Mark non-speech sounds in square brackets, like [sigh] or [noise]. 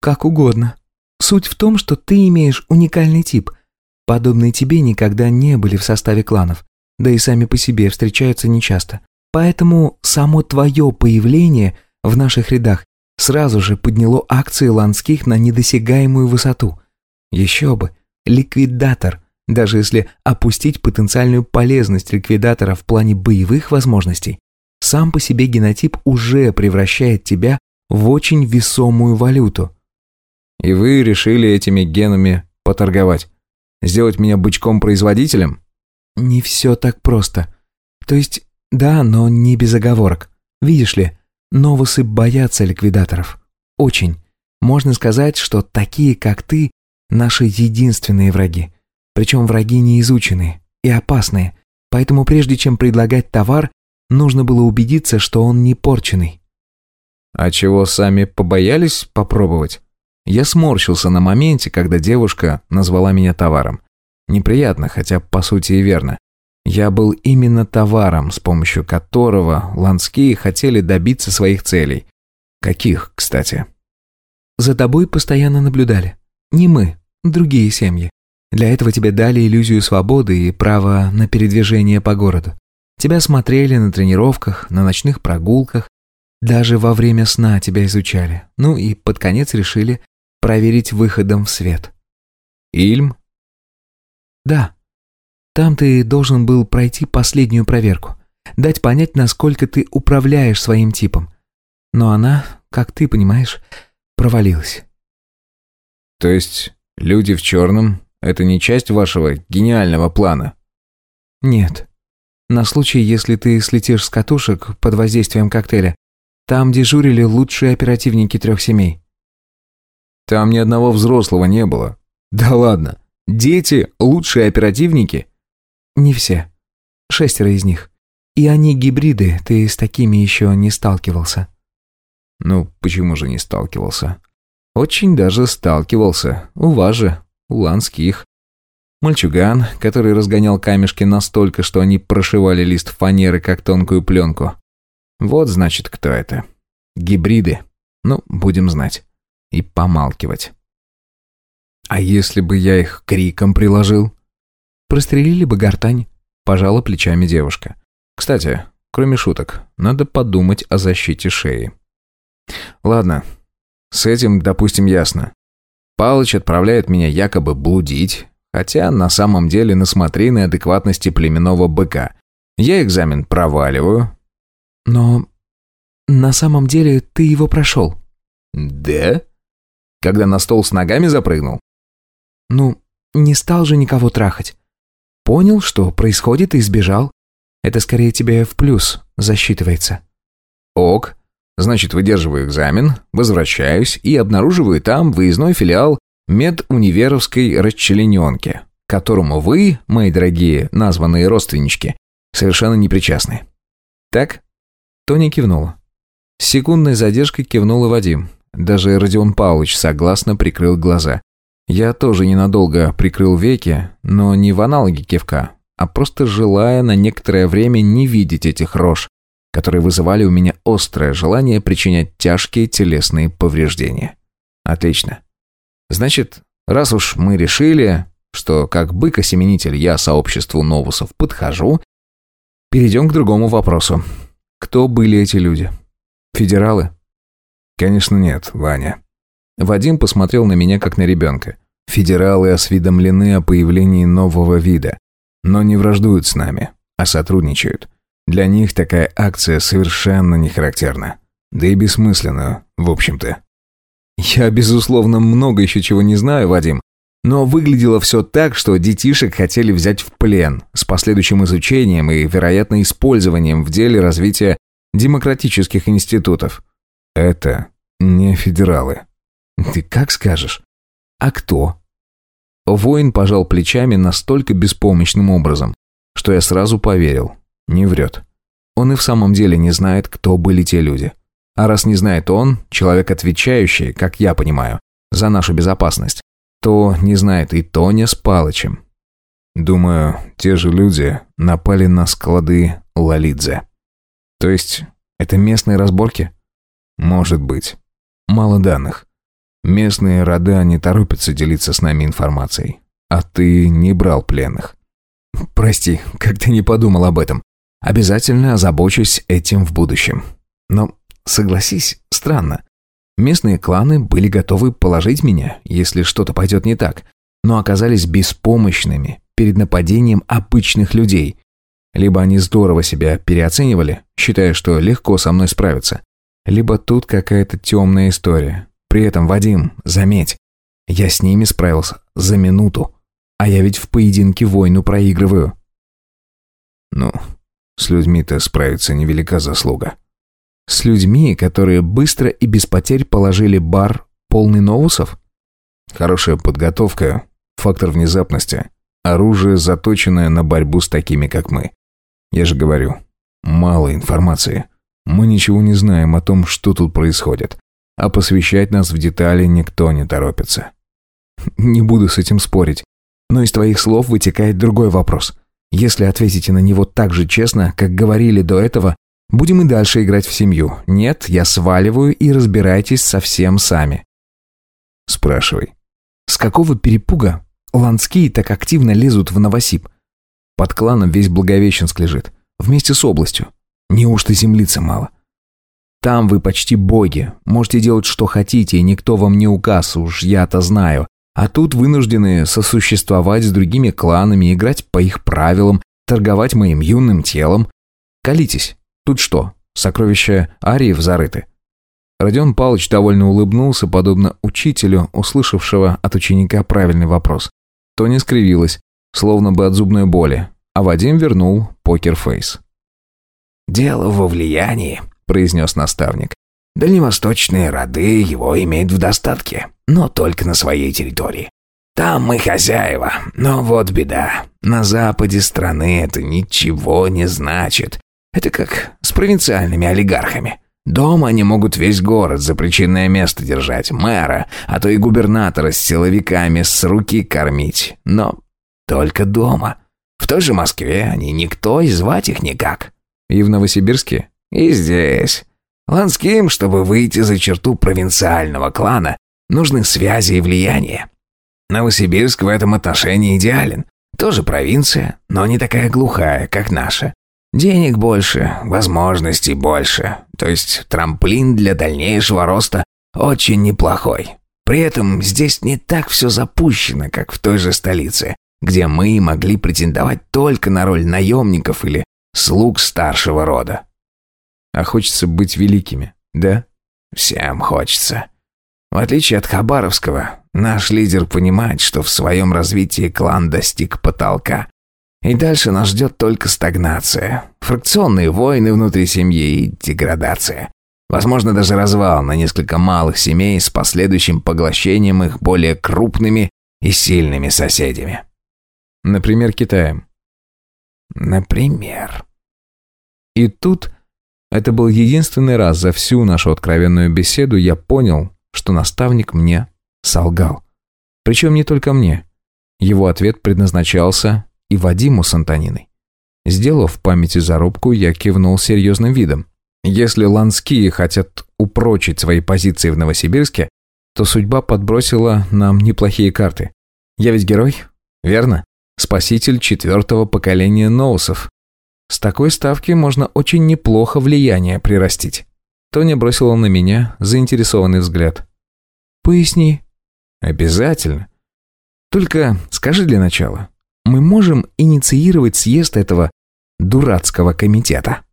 как угодно. Суть в том, что ты имеешь уникальный тип. Подобные тебе никогда не были в составе кланов, да и сами по себе встречаются нечасто. Поэтому само твое появление в наших рядах сразу же подняло акции Ланских на недосягаемую высоту. Еще бы, ликвидатор, даже если опустить потенциальную полезность ликвидатора в плане боевых возможностей, сам по себе генотип уже превращает тебя в очень весомую валюту. И вы решили этими генами поторговать? Сделать меня бычком-производителем? Не все так просто. То есть, да, но не без оговорок. Видишь ли, новосы боятся ликвидаторов. Очень. Можно сказать, что такие, как ты, наши единственные враги. Причем враги неизученные и опасные. Поэтому прежде чем предлагать товар, нужно было убедиться, что он не порченный. А чего сами побоялись попробовать? Я сморщился на моменте, когда девушка назвала меня товаром. Неприятно, хотя по сути и верно. Я был именно товаром, с помощью которого ланские хотели добиться своих целей. Каких, кстати? За тобой постоянно наблюдали. Не мы, другие семьи. Для этого тебе дали иллюзию свободы и право на передвижение по городу. Тебя смотрели на тренировках, на ночных прогулках. Даже во время сна тебя изучали. Ну и под конец решили проверить выходом в свет. Ильм? Да. Там ты должен был пройти последнюю проверку. Дать понять, насколько ты управляешь своим типом. Но она, как ты понимаешь, провалилась. То есть люди в черном – это не часть вашего гениального плана? Нет. На случай, если ты слетишь с катушек под воздействием коктейля, там дежурили лучшие оперативники трех семей. Там ни одного взрослого не было. Да ладно. Дети – лучшие оперативники? Не все. Шестеро из них. И они гибриды, ты с такими еще не сталкивался. Ну, почему же не сталкивался? Очень даже сталкивался. У вас же, у ланских. Мальчуган, который разгонял камешки настолько, что они прошивали лист фанеры, как тонкую пленку. Вот значит, кто это. Гибриды. Ну, будем знать и помалкивать. А если бы я их криком приложил? Прострелили бы гортань, пожала плечами девушка. Кстати, кроме шуток, надо подумать о защите шеи. Ладно, с этим, допустим, ясно. Палыч отправляет меня якобы блудить, хотя на самом деле на смотрины адекватности племенного быка. Я экзамен проваливаю. Но на самом деле ты его прошел. Да? Когда на стол с ногами запрыгнул? Ну, не стал же никого трахать. Понял, что происходит и сбежал. Это скорее тебе в плюс засчитывается. Ок. Значит, выдерживаю экзамен, возвращаюсь и обнаруживаю там выездной филиал медуниверовской расчлененки, которому вы, мои дорогие названные родственнички, совершенно не причастны. Так? Тоня кивнула. С секундной задержкой кивнул и Вадим. Даже Родион Павлович согласно прикрыл глаза. Я тоже ненадолго прикрыл веки, но не в аналоге кивка, а просто желая на некоторое время не видеть этих рож, которые вызывали у меня острое желание причинять тяжкие телесные повреждения. Отлично. Значит, раз уж мы решили, что как бык-осеменитель я сообществу новусов подхожу, перейдем к другому вопросу. Кто были эти люди? Федералы? «Конечно нет, Ваня». Вадим посмотрел на меня, как на ребенка. «Федералы осведомлены о появлении нового вида, но не враждуют с нами, а сотрудничают. Для них такая акция совершенно не характерна. Да и бессмысленна, в общем-то». «Я, безусловно, много еще чего не знаю, Вадим, но выглядело все так, что детишек хотели взять в плен с последующим изучением и, вероятно, использованием в деле развития демократических институтов. Это не федералы. Ты как скажешь? А кто? Воин пожал плечами настолько беспомощным образом, что я сразу поверил. Не врет. Он и в самом деле не знает, кто были те люди. А раз не знает он, человек отвечающий, как я понимаю, за нашу безопасность, то не знает и Тоня с Палычем. Думаю, те же люди напали на склады Лалидзе. То есть, это местные разборки? Может быть. Мало данных. Местные рода не торопятся делиться с нами информацией. А ты не брал пленных. Прости, как-то не подумал об этом. Обязательно озабочусь этим в будущем. Но, согласись, странно. Местные кланы были готовы положить меня, если что-то пойдет не так, но оказались беспомощными перед нападением обычных людей. Либо они здорово себя переоценивали, считая, что легко со мной справиться, либо тут какая-то темная история. При этом, Вадим, заметь, я с ними справился за минуту, а я ведь в поединке войну проигрываю. Ну, с людьми-то справиться невелика заслуга. С людьми, которые быстро и без потерь положили бар, полный новусов? Хорошая подготовка, фактор внезапности, оружие, заточенное на борьбу с такими, как мы. Я же говорю, мало информации. Мы ничего не знаем о том, что тут происходит. А посвящать нас в детали никто не торопится. [laughs] Не буду с этим спорить. Но из твоих слов вытекает другой вопрос. Если ответите на него так же честно, как говорили до этого, Будем и дальше играть в семью. Нет, я сваливаю и разбирайтесь совсем сами. Спрашивай. С какого перепуга ланские так активно лезут в Новосиб? Под кланом весь Благовещенск лежит. Вместе с областью. Неужто землицы мало? Там вы почти боги. Можете делать, что хотите, и никто вам не указ, уж я-то знаю. А тут вынуждены сосуществовать с другими кланами, играть по их правилам, торговать моим юным телом. Колитесь, Тут что, сокровища ариев зарыты? Родион Павлович довольно улыбнулся, подобно учителю, услышавшего от ученика правильный вопрос. Тоня скривилась, словно бы от зубной боли, а Вадим вернул покерфейс. «Дело во влиянии», — произнес наставник. «Дальневосточные роды его имеют в достатке, но только на своей территории. Там мы хозяева, но вот беда. На западе страны это ничего не значит. Это как с провинциальными олигархами. Дома они могут весь город за причинное место держать, мэра, а то и губернатора с силовиками с руки кормить. Но только дома. В той же Москве они никто и звать их никак. И в Новосибирске? И здесь. Ланским, чтобы выйти за черту провинциального клана, нужны связи и влияние. Новосибирск в этом отношении идеален. Тоже провинция, но не такая глухая, как наша. Денег больше, возможностей больше. То есть трамплин для дальнейшего роста очень неплохой. При этом здесь не так все запущено, как в той же столице, где мы могли претендовать только на роль наемников или слуг старшего рода. А хочется быть великими, да? Всем хочется. В отличие от Хабаровского, наш лидер понимает, что в своем развитии клан достиг потолка и дальше нас ждет только стагнация, фракционные войны внутри семьи и деградация. Возможно, даже развал на несколько малых семей с последующим поглощением их более крупными и сильными соседями. Например, Китаем. Например. И тут, это был единственный раз за всю нашу откровенную беседу, я понял, что наставник мне солгал. Причем не только мне. Его ответ предназначался и Вадиму с Антониной. Сделав в памяти зарубку, я кивнул серьезным видом. Если ланские хотят упрочить свои позиции в Новосибирске, то судьба подбросила нам неплохие карты. Я ведь герой, верно? Спаситель четвертого поколения ноусов. С такой ставки можно очень неплохо влияние прирастить. Тоня бросила на меня заинтересованный взгляд. «Поясни». «Обязательно. Только скажи для начала, мы можем инициировать съезд этого дурацкого комитета.